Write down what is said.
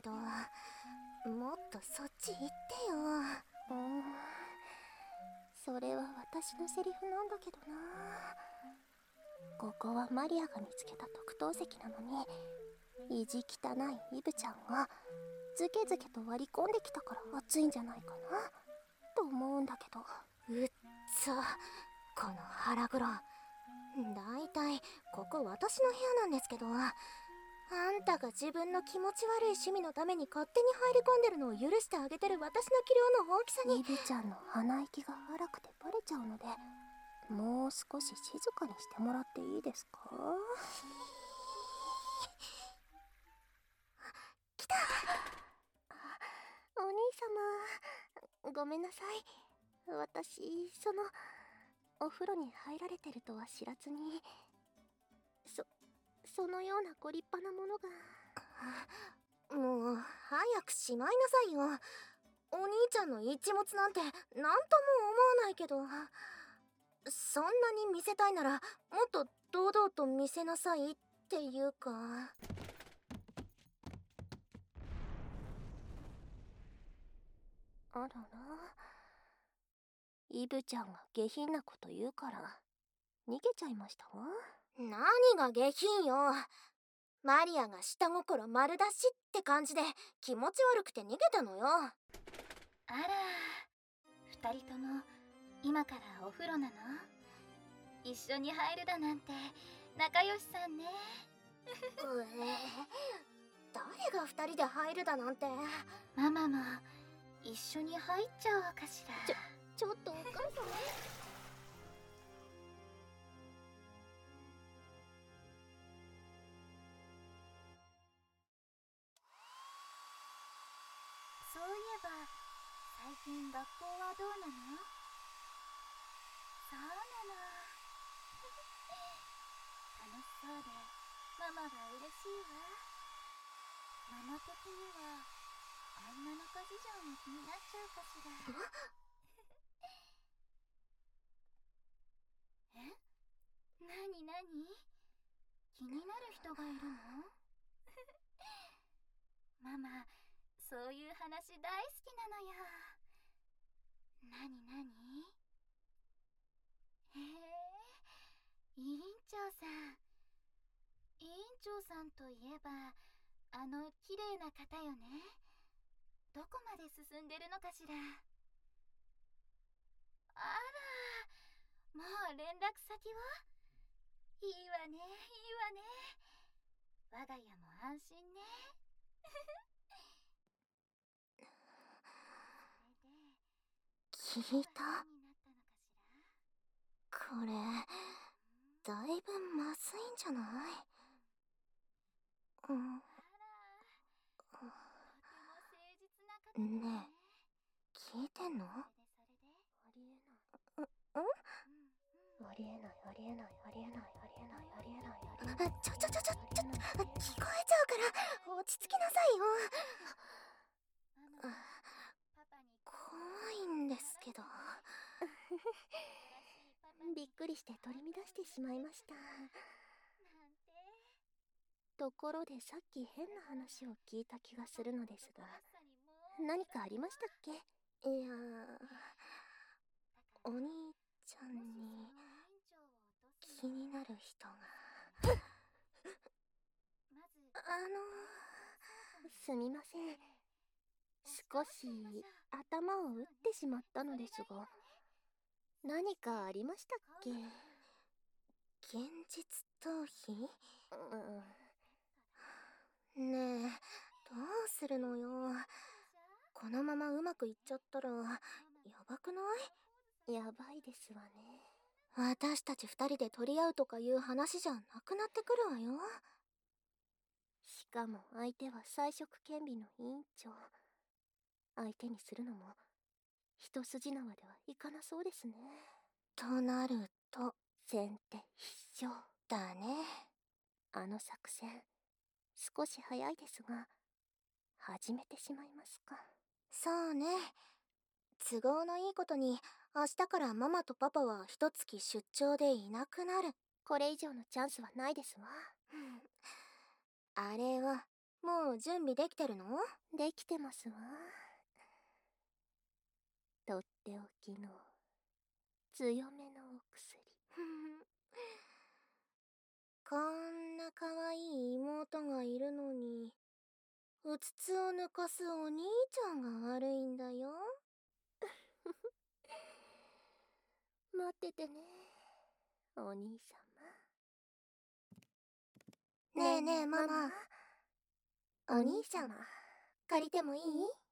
けどもっとそっち行ってよ。うんそれは私のセリフなんだけどな。ここはマリアが見つけた特等席なのに意地汚いイブちゃんがズケズケと割り込んできたから暑いんじゃないかな。と思うんだけど。うっそ。この腹黒。だいたいここ私の部屋なんですけどあんたが自分の気持ち悪い趣味のために勝手に入り込んでるのを許してあげてる私の器量の大きさに。イブちゃんの鼻息が荒くてバレちゃうのでもう少し静かにしてもらっていいですか？来た。お兄様ごめんなさい。私そのお風呂に入られてるとは知らずに。そそのようなご立派なものが。もう早くしまいなさいよ。お兄ちゃんの一物なんて何とも思わないけど。そんなに見せたいならもっと堂々と見せなさいっていうか。あらら。イブちゃんが下品なこと言うから逃げちゃいましたわ何が下品よ。マリアが下心丸出しって感じで気持ち悪くて逃げたのよ。あら二人とも今からお風呂なの？一緒に入るだなんて仲良しさんね。うえ誰が二人で入るだなんて。ママも一緒に入っちゃおうかしら。ちょちょっとそういえば最近学校はどうなの？そうなの。楽しそうでママが嬉しいわ。ママ的には女の子事情も気になっちゃうかしら。え？なになに気になる人がいるの？ママそういう話大好きなのよ。なになにへえ委員長さん。委員長さんといえばあの綺麗な方よね。どこまで進んでるのかしら。あらもう連絡先はいいわねいいわね。我が家も安心ね。聞いた。これだいぶまずいんじゃない？うん。ねえ聞いてんの？ありえないありえないありえないありえないありえないありえないありえないちょちょちょちょちょ聞こえちゃうから落ち着きなさいよ怖いんですけど。びっくりして取り乱してしまいました。ところでさっき変な話を聞いた気がするのですが何かありましたっけ？いやお兄ちゃんに気になる人が。あのすみません少し頭を打ってしまったのですが何かありましたっけ？現実逃避？うん。ねえどうするのよ？このままうまくいっちゃったらやばくない？やばいですわね。私たち二人で取り合うとかいう話じゃなくなってくるわよ。しかも相手は才色兼備の委員長相手にするのも一筋縄ではいかなそうですね。となると先手必勝だね。あの作戦少し早いですが始めてしまいますか。そうね。都合のいいことに明日からママとパパは一月出張でいなくなる。これ以上のチャンスはないですわ。あれはもう準備できてるの？できてますわとっておきの。強めのお薬。こんな可愛い妹がいるのにうつつを抜かすお兄ちゃんが悪いんだよ。待っててねお兄様。ねえねえママ。お兄様借りてもいい？